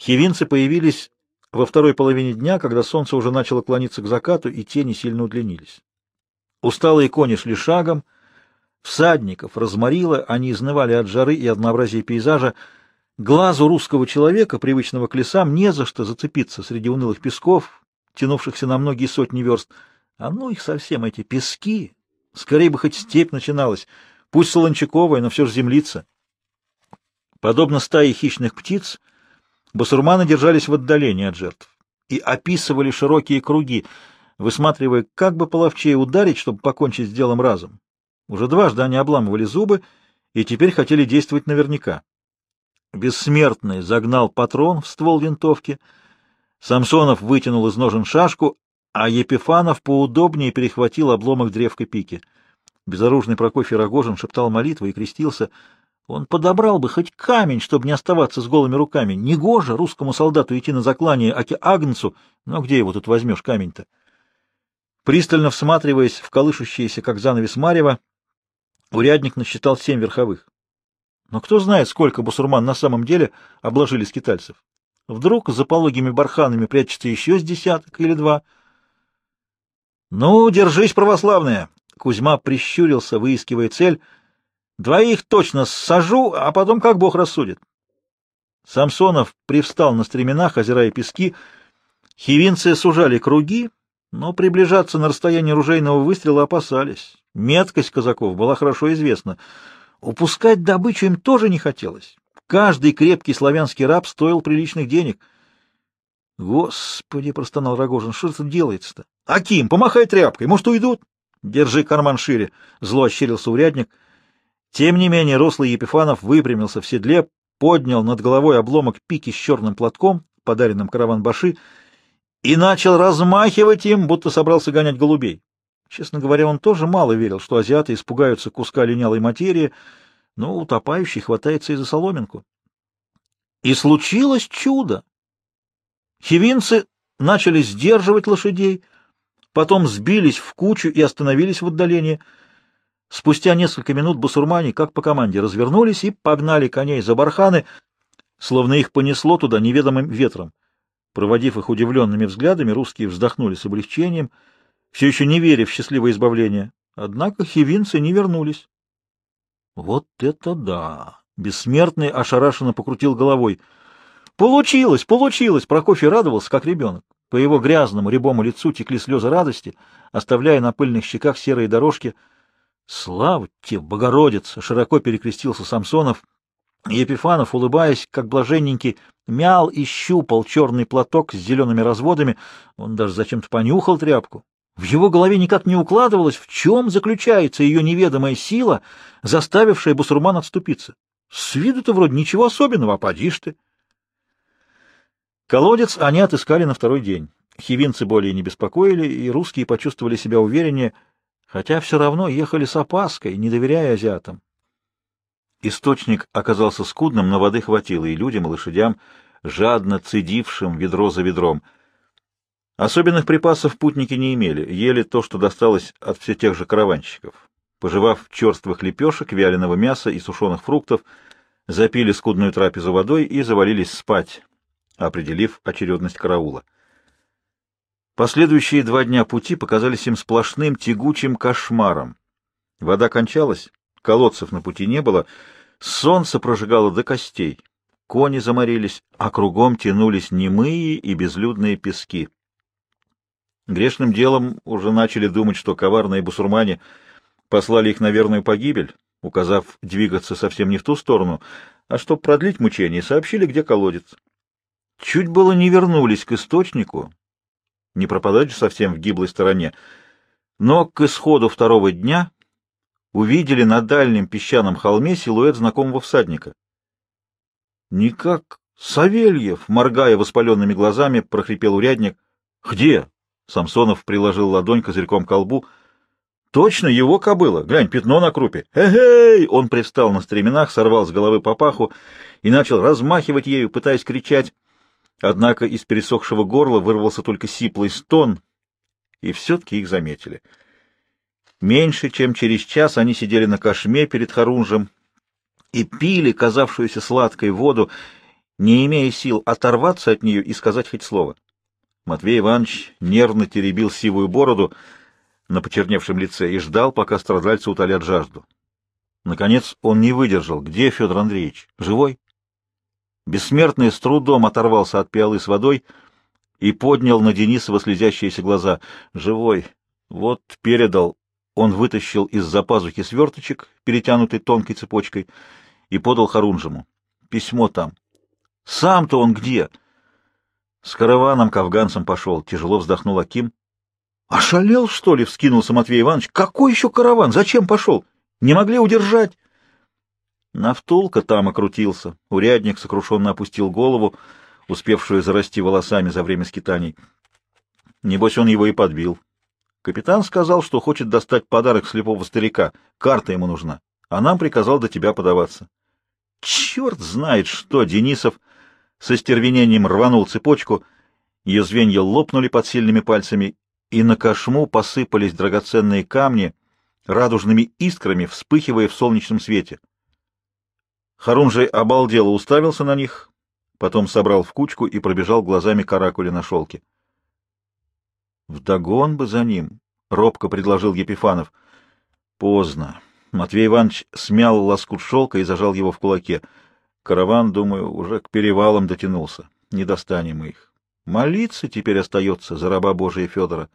Хивинцы появились во второй половине дня, когда солнце уже начало клониться к закату, и тени сильно удлинились. Усталые кони шли шагом, всадников разморило, они изнывали от жары и однообразия пейзажа. Глазу русского человека, привычного к лесам, не за что зацепиться среди унылых песков, тянувшихся на многие сотни верст. А ну их совсем, эти пески! Скорее бы хоть степь начиналась, пусть солончаковая, но все же землица. Подобно стае хищных птиц, басурманы держались в отдалении от жертв и описывали широкие круги, высматривая, как бы половчее ударить, чтобы покончить с делом разом. Уже дважды они обламывали зубы и теперь хотели действовать наверняка. Бессмертный загнал патрон в ствол винтовки, Самсонов вытянул из ножен шашку, а Епифанов поудобнее перехватил обломок древка пики. Безоружный Прокофий Рогожин шептал молитвы и крестился — он подобрал бы хоть камень, чтобы не оставаться с голыми руками. Негоже русскому солдату идти на заклание Аки Агнцу, но где его тут возьмешь камень-то? Пристально всматриваясь в колышущиеся, как занавес Марева, урядник насчитал семь верховых. Но кто знает, сколько бусурман на самом деле обложили скитальцев. Вдруг за пологими барханами прячется еще с десяток или два. — Ну, держись, православная! Кузьма прищурился, выискивая цель — Двоих точно сажу, а потом как Бог рассудит. Самсонов привстал на стременах, озирая пески. Хивинцы сужали круги, но приближаться на расстояние ружейного выстрела опасались. Меткость казаков была хорошо известна. Упускать добычу им тоже не хотелось. Каждый крепкий славянский раб стоил приличных денег. — Господи, — простонал Рогожин, — что это делается-то? — Аким, помахай тряпкой, может, уйдут? — Держи карман шире, — зло ощерился урядник. — тем не менее рослый Епифанов выпрямился в седле, поднял над головой обломок пики с черным платком, подаренным караван-баши, и начал размахивать им, будто собрался гонять голубей. Честно говоря, он тоже мало верил, что азиаты испугаются куска линялой материи, но утопающий хватается и за соломинку. И случилось чудо. Хивинцы начали сдерживать лошадей, потом сбились в кучу и остановились в отдалении — Спустя несколько минут бусурмане, как по команде, развернулись и погнали коней за барханы, словно их понесло туда неведомым ветром. Проводив их удивленными взглядами, русские вздохнули с облегчением, все еще не веря в счастливое избавление. Однако хивинцы не вернулись. Вот это да! Бессмертный ошарашенно покрутил головой. Получилось, получилось! Прокофий радовался, как ребенок. По его грязному, рябому лицу текли слезы радости, оставляя на пыльных щеках серые дорожки — Слава тебе, Богородица! Широко перекрестился Самсонов. Епифанов, улыбаясь, как блаженненький, мял и щупал черный платок с зелеными разводами. Он даже зачем-то понюхал тряпку. В его голове никак не укладывалось, в чем заключается ее неведомая сила, заставившая бусурман отступиться. С виду-то вроде ничего особенного, а поди ты. Колодец они отыскали на второй день. Хивинцы более не беспокоили, и русские почувствовали себя увереннее — хотя все равно ехали с опаской, не доверяя азиатам. Источник оказался скудным, но воды хватило и людям, и лошадям, жадно цедившим ведро за ведром. Особенных припасов путники не имели, ели то, что досталось от все тех же караванщиков. Пожевав черствых лепешек, вяленого мяса и сушеных фруктов, запили скудную трапезу водой и завалились спать, определив очередность караула. Последующие два дня пути показались им сплошным тягучим кошмаром. Вода кончалась, колодцев на пути не было, солнце прожигало до костей, кони заморились, а кругом тянулись немые и безлюдные пески. Грешным делом уже начали думать, что коварные бусурмане послали их на верную погибель, указав двигаться совсем не в ту сторону, а чтобы продлить мучения, сообщили, где колодец. Чуть было не вернулись к источнику, не пропадать же совсем в гиблой стороне. Но к исходу второго дня увидели на дальнем песчаном холме силуэт знакомого всадника. «Никак Савельев!» — моргая воспаленными глазами, прохрипел урядник. «Где?» — Самсонов приложил ладонь козырьком к колбу. «Точно его кобыла! Глянь, пятно на крупе! Эй-эй!» Он привстал на стременах, сорвал с головы папаху и начал размахивать ею, пытаясь кричать. Однако из пересохшего горла вырвался только сиплый стон, и все-таки их заметили. Меньше чем через час они сидели на кошме перед Харунжем и пили казавшуюся сладкой воду, не имея сил оторваться от нее и сказать хоть слово. Матвей Иванович нервно теребил сивую бороду на почерневшем лице и ждал, пока страдальцы утолят жажду. Наконец он не выдержал. Где Федор Андреевич? Живой? Бессмертный с трудом оторвался от пиалы с водой и поднял на Денисова слезящиеся глаза. Живой. Вот передал. Он вытащил из-за пазухи сверточек, перетянутый тонкой цепочкой, и подал Харунжему. Письмо там. Сам-то он где? С караваном к афганцам пошел. Тяжело вздохнул Аким. Ошалел, что ли? Вскинулся Матвей Иванович. Какой еще караван? Зачем пошел? Не могли удержать. Нафтулка там окрутился. Урядник сокрушенно опустил голову, успевшую зарасти волосами за время скитаний. Небось, он его и подбил. Капитан сказал, что хочет достать подарок слепого старика. Карта ему нужна. А нам приказал до тебя подаваться. Черт знает что! Денисов со стервенением рванул цепочку. Ее звенья лопнули под сильными пальцами, и на кошму посыпались драгоценные камни, радужными искрами вспыхивая в солнечном свете. Харунжий обалдело уставился на них, потом собрал в кучку и пробежал глазами каракули на шелке. «Вдогон бы за ним!» — робко предложил Епифанов. «Поздно». Матвей Иванович смял лоскут шелка и зажал его в кулаке. Караван, думаю, уже к перевалам дотянулся. Не достанем их. Молиться теперь остается за раба Божия Федора.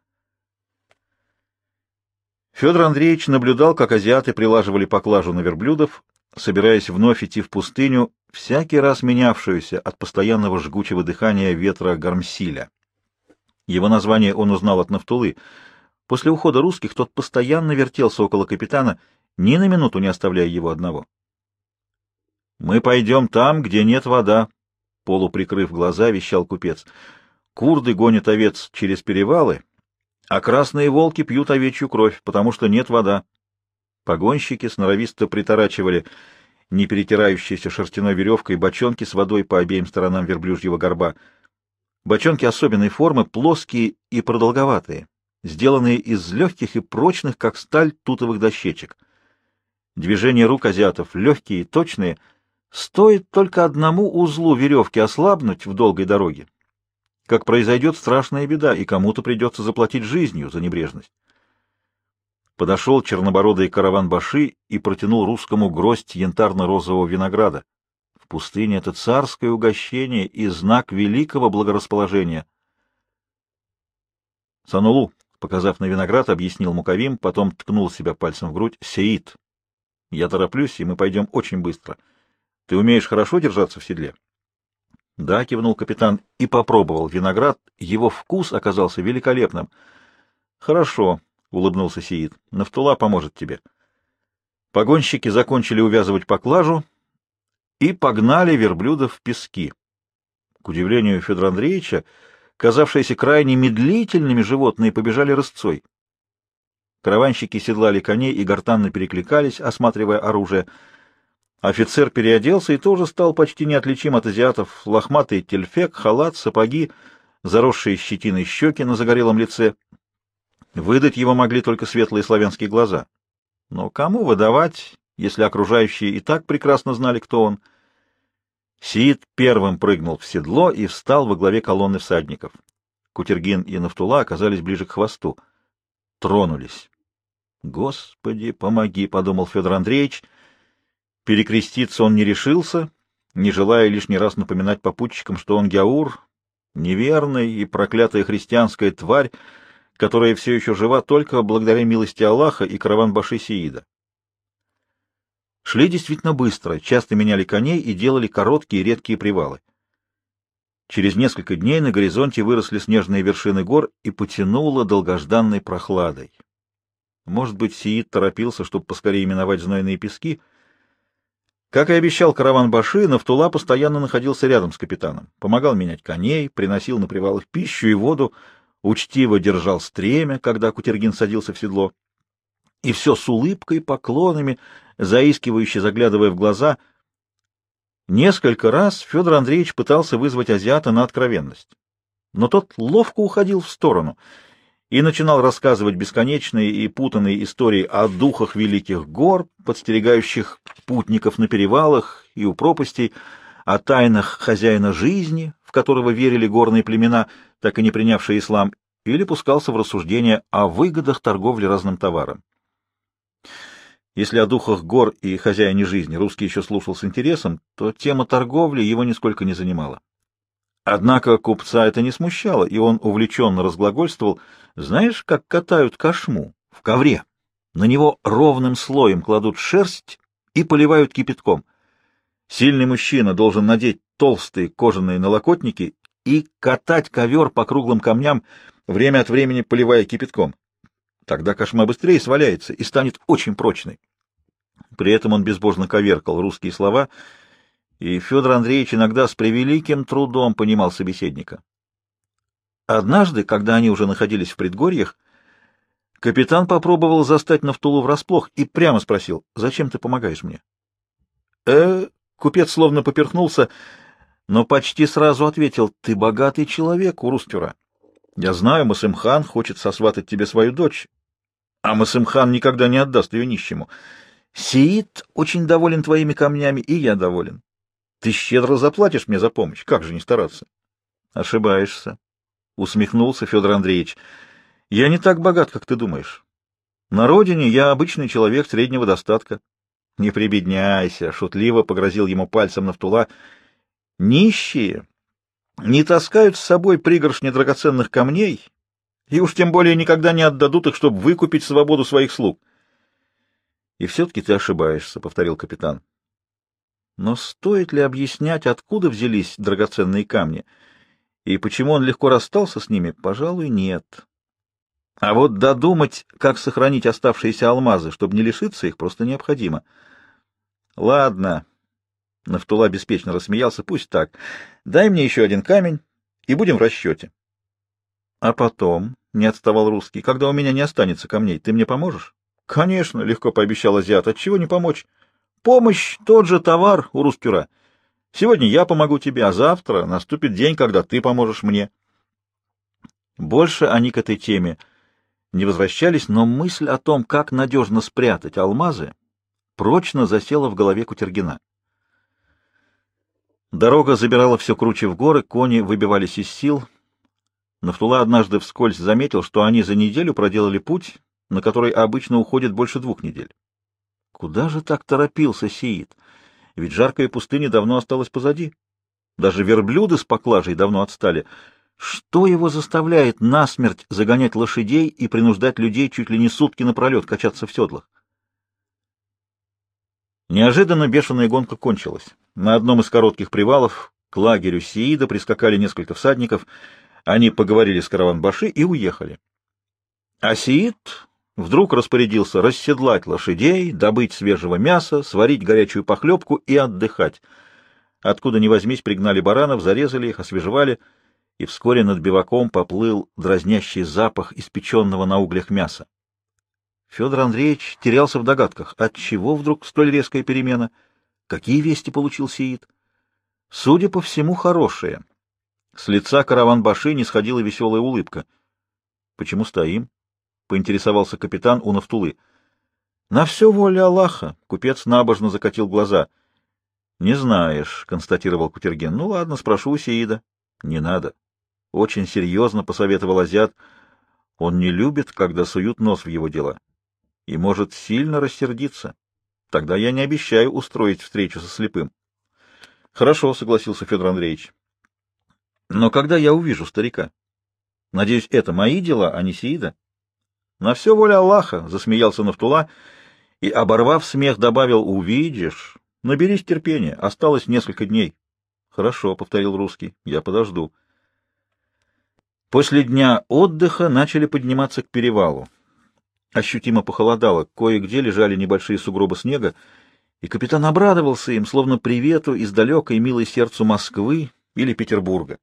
Федор Андреевич наблюдал, как азиаты прилаживали поклажу на верблюдов, собираясь вновь идти в пустыню, всякий раз менявшуюся от постоянного жгучего дыхания ветра Гармсиля. Его название он узнал от Нафтулы. После ухода русских тот постоянно вертелся около капитана, ни на минуту не оставляя его одного. «Мы пойдем там, где нет вода», — полуприкрыв глаза, вещал купец. «Курды гонят овец через перевалы, а красные волки пьют овечью кровь, потому что нет вода. Погонщики сноровисто приторачивали не перетирающейся шерстяной веревкой бочонки с водой по обеим сторонам верблюжьего горба. Бочонки особенной формы, плоские и продолговатые, сделанные из легких и прочных, как сталь, тутовых дощечек. Движения рук азиатов легкие и точные. Стоит только одному узлу веревки ослабнуть в долгой дороге, как произойдет страшная беда, и кому-то придется заплатить жизнью за небрежность. Подошел чернобородый караван Баши и протянул русскому гроздь янтарно-розового винограда. В пустыне это царское угощение и знак великого благорасположения. Санулу, показав на виноград, объяснил Муковим, потом ткнул себя пальцем в грудь. Сеид, я тороплюсь, и мы пойдем очень быстро. Ты умеешь хорошо держаться в седле? — Да, — кивнул капитан и попробовал виноград. Его вкус оказался великолепным. — Хорошо, — улыбнулся Сиит. — Нафтула поможет тебе. Погонщики закончили увязывать поклажу и погнали верблюдов в пески. К удивлению Федора Андреевича, казавшиеся крайне медлительными животные побежали рысцой. Караванщики седлали коней и гортанно перекликались, осматривая оружие — Офицер переоделся и тоже стал почти неотличим от азиатов. Лохматый тельфек, халат, сапоги, заросшие щетиной щеки на загорелом лице. Выдать его могли только светлые славянские глаза. Но кому выдавать, если окружающие и так прекрасно знали, кто он? Сиит первым прыгнул в седло и встал во главе колонны всадников. Кутергин и Нафтула оказались ближе к хвосту. Тронулись. «Господи, помоги!» — подумал Федор Андреевич — Перекреститься он не решился, не желая лишний раз напоминать попутчикам, что он Гяур, неверная и проклятая христианская тварь, которая все еще жива только благодаря милости Аллаха и караван-баши Сиида. Шли действительно быстро, часто меняли коней и делали короткие редкие привалы. Через несколько дней на горизонте выросли снежные вершины гор и потянуло долгожданной прохладой. Может быть, Сиид торопился, чтобы поскорее именовать знойные пески — как и обещал караван Баши, Нафтула постоянно находился рядом с капитаном, помогал менять коней, приносил на привалах пищу и воду, учтиво держал стремя, когда Кутергин садился в седло. И все с улыбкой, поклонами, заискивающе заглядывая в глаза. Несколько раз Федор Андреевич пытался вызвать азиата на откровенность, но тот ловко уходил в сторону — и начинал рассказывать бесконечные и путанные истории о духах великих гор, подстерегающих путников на перевалах и у пропастей, о тайнах хозяина жизни, которого верили горные племена, так и не принявшие ислам, или пускался в рассуждения о выгодах торговли разным товаром. Если о духах гор и хозяине жизни русский еще слушал с интересом, то тема торговли его нисколько не занимала. Однако купца это не смущало, и он увлеченно разглагольствовал, знаешь, как катают кошму в ковре. На него ровным слоем кладут шерсть и поливают кипятком. Сильный мужчина должен надеть толстые кожаные налокотники и катать ковер по круглым камням, время от времени поливая кипятком. Тогда кошма быстрее сваляется и станет очень прочной. При этом он безбожно коверкал русские слова, и Федор Андреевич иногда с превеликим трудом понимал собеседника. Однажды, когда они уже находились в предгорьях, капитан попробовал застать Нафтулу врасплох и прямо спросил, «Зачем ты помогаешь мне?» «Э...» — купец словно поперхнулся, но почти сразу ответил, «Ты богатый человек, Урустюра. Я знаю, Масымхан хочет сосватать тебе свою дочь, а Масымхан никогда не отдаст ее нищему. Сиит очень доволен твоими камнями, и я доволен. Ты щедро заплатишь мне за помощь, как же не стараться? Ошибаешься, — усмехнулся Федор Андреевич. Я не так богат, как ты думаешь. На родине я обычный человек среднего достатка. Не прибедняйся, — шутливо погрозил ему пальцем Нафтула. Нищие не таскают с собой пригоршни драгоценных камней и уж тем более никогда не отдадут их, чтобы выкупить свободу своих слуг. — И все-таки ты ошибаешься, — повторил капитан. Но стоит ли объяснять, откуда взялись драгоценные камни, и почему он легко расстался с ними, пожалуй, нет. А вот додумать, как сохранить оставшиеся алмазы, чтобы не лишиться их, просто необходимо. — Ладно, — Нафтула беспечно рассмеялся, — пусть так. Дай мне еще один камень, и будем в расчете. — А потом, — не отставал русский, — когда у меня не останется камней, ты мне поможешь? — Конечно, — легко пообещал азиат. — Отчего не помочь? Помощь — тот же товар у Рустюра. Сегодня я помогу тебе, а завтра наступит день, когда ты поможешь мне. Больше они к этой теме не возвращались, но мысль о том, как надежно спрятать алмазы, прочно засела в голове Кутергина. Дорога забирала все круче в горы, кони выбивались из сил — Нафтула однажды вскользь заметил, что они за неделю проделали путь, на который обычно уходит больше двух недель. Куда же так торопился Сиит? Ведь жаркая пустыня давно осталась позади. Даже верблюды с поклажей давно отстали. Что его заставляет насмерть загонять лошадей и принуждать людей чуть ли не сутки напролет качаться в седлах? Неожиданно бешеная гонка кончилась. На одном из коротких привалов к лагерю Сиида прискакали несколько всадников — они поговорили с Караван-Баши и уехали. Асиит вдруг распорядился расседлать лошадей, добыть свежего мяса, сварить горячую похлебку и отдыхать. Откуда ни возьмись, пригнали баранов, зарезали их, освежевали, и вскоре над биваком поплыл дразнящий запах испеченного на углях мяса. Федор Андреевич терялся в догадках, от чего вдруг столь резкая перемена, какие вести получил Сиит. Судя по всему, хорошие. С лица караван-баши не сходила веселая улыбка. — Почему стоим? — поинтересовался капитан у Нафтулы. — На все воля Аллаха, — купец набожно закатил глаза. — Не знаешь, — констатировал Кутерген. — Ну ладно, спрошу у Сеида. — Не надо. Очень серьезно посоветовал азиат. Он не любит, когда суют нос в его дела. И может сильно рассердиться. Тогда я не обещаю устроить встречу со слепым. — Хорошо, — согласился Федор Андреевич. Но когда я увижу старика? Надеюсь, это мои дела, а не Сиида? На все воля Аллаха, — засмеялся Нафтула и, оборвав смех, добавил, — увидишь. Наберись терпения, осталось несколько дней. Хорошо, — повторил русский, — я подожду. После дня отдыха начали подниматься к перевалу. Ощутимо похолодало, кое-где лежали небольшие сугробы снега, и капитан обрадовался им, словно привету из далекой милой сердцу Москвы или Петербурга.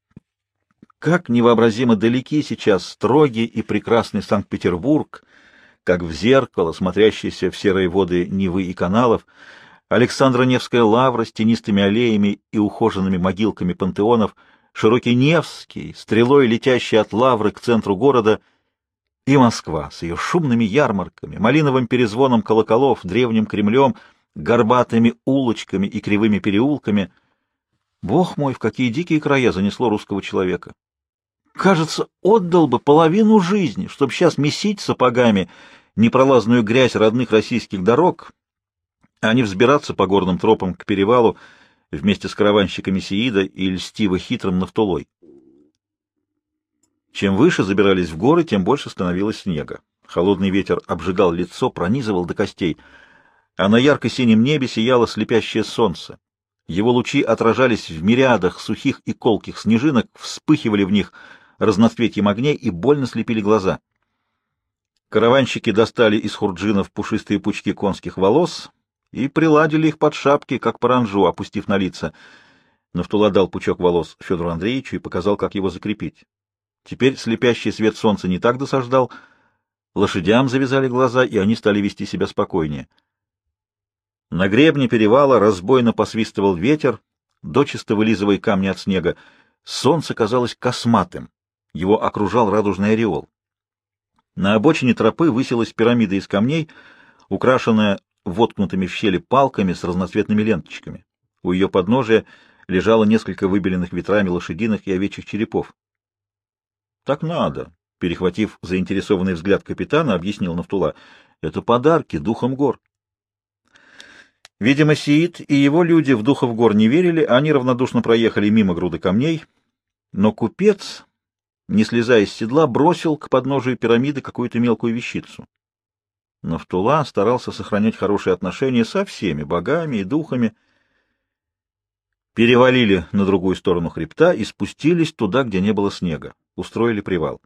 Как невообразимо далеки сейчас строгий и прекрасный Санкт-Петербург, как в зеркало, смотрящийся в серые воды Невы и каналов, Александра Невская лавра с тенистыми аллеями и ухоженными могилками пантеонов, широкий Невский, стрелой летящий от лавры к центру города, и Москва с ее шумными ярмарками, малиновым перезвоном колоколов, древним Кремлем, горбатыми улочками и кривыми переулками — Бог мой, в какие дикие края занесло русского человека! Кажется, отдал бы половину жизни, чтобы сейчас месить сапогами непролазную грязь родных российских дорог, а не взбираться по горным тропам к перевалу вместе с караванщиками Сеида и льстиво хитрым Нафтулой. Чем выше забирались в горы, тем больше становилось снега. Холодный ветер обжигал лицо, пронизывал до костей, а на ярко-синем небе сияло слепящее солнце. Его лучи отражались в мириадах сухих и колких снежинок, вспыхивали в них разноцветием огней и больно слепили глаза. Караванщики достали из хурджинов пушистые пучки конских волос и приладили их под шапки, как паранжу, опустив на лица. Нафтула дал пучок волос Федору Андреевичу и показал, как его закрепить. Теперь слепящий свет солнца не так досаждал. Лошадям завязали глаза, и они стали вести себя спокойнее. На гребне перевала разбойно посвистывал ветер, дочисто вылизывая камни от снега. Солнце казалось косматым. Его окружал радужный ореол. На обочине тропы высилась пирамида из камней, украшенная воткнутыми в щели палками с разноцветными ленточками. У ее подножия лежало несколько выбеленных ветрами лошадиных и овечьих черепов. — Так надо, — перехватив заинтересованный взгляд капитана, объяснил Нафтула. — Это подарки духом гор. Видимо, Сиит и его люди в духов гор не верили, они равнодушно проехали мимо груды камней, но купец, не слезая с седла, бросил к подножию пирамиды какую-то мелкую вещицу. Нафтула старался сохранять хорошие отношения со всеми богами и духами, перевалили на другую сторону хребта и спустились туда, где не было снега устроили привал.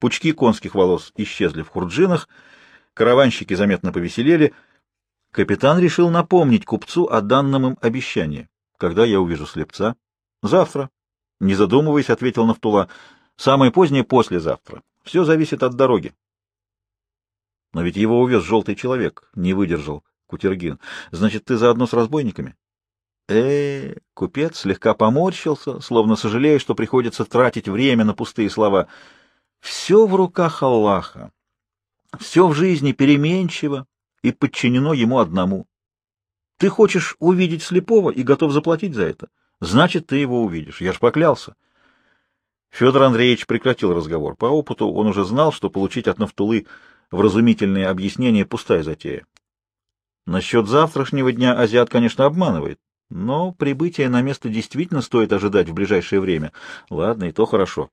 Пучки конских волос исчезли в хурджинах, караванщики заметно повеселели. Капитан решил напомнить купцу о данном им обещании. Когда я увижу слепца? Завтра. Не задумываясь, ответил Нафтула. Самое позднее послезавтра. Все зависит от дороги. Но ведь его увез желтый человек, не выдержал Кутергин. Значит, ты заодно с разбойниками? Э Купец слегка поморщился, словно сожалея, что приходится тратить время на пустые слова. Все в руках Аллаха. Все в жизни переменчиво и подчинено ему одному. Ты хочешь увидеть слепого и готов заплатить за это? Значит, ты его увидишь. Я ж поклялся. Федор Андреевич прекратил разговор. По опыту он уже знал, что получить от Нафтулы вразумительные объяснения — пустая затея. Насчет завтрашнего дня азиат, конечно, обманывает. Но прибытие на место действительно стоит ожидать в ближайшее время. Ладно, и то хорошо.